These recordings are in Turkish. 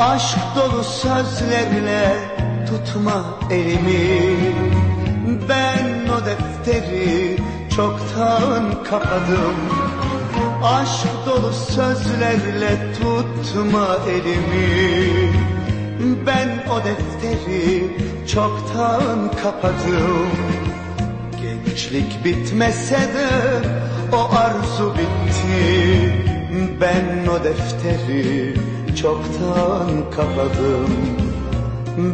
Aşk dolu sözlerle tutma elimi. Ben o defteri çoktan kapadım. Aşk dolu sözlerle tutma elimi. Ben o defteri çoktan kapadım. Gençlik bitmese de o arzu bitti. Ben o defteri çoktan kapadım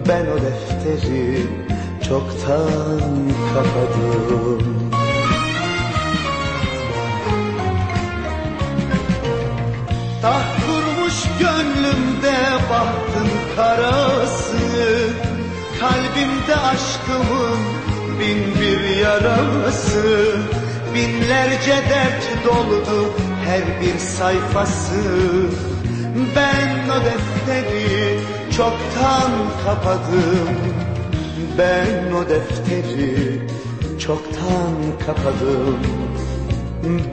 Ben o defteri çoktan kapadım. Taht kurmuş gönlümde bahtın karası Kalbimde aşkımın bin bir yarası. Binlerce dert doldu her bir sayfası Ben o defteri çoktan kapadım. Ben o defteri çoktan kapadım.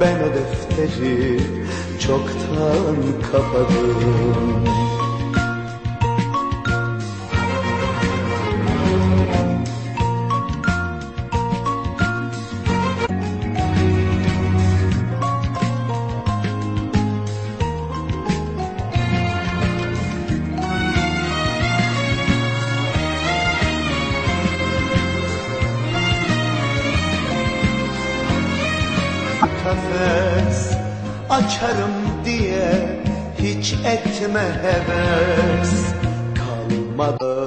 Ben o defteri çoktan kapadım kafes açarım diye hiç etme heves kalmadı